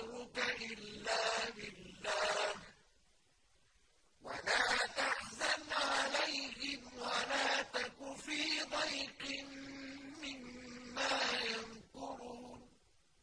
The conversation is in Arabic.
أمرك إلا بالله ولا تحزن عليهم ولا تك في ضيق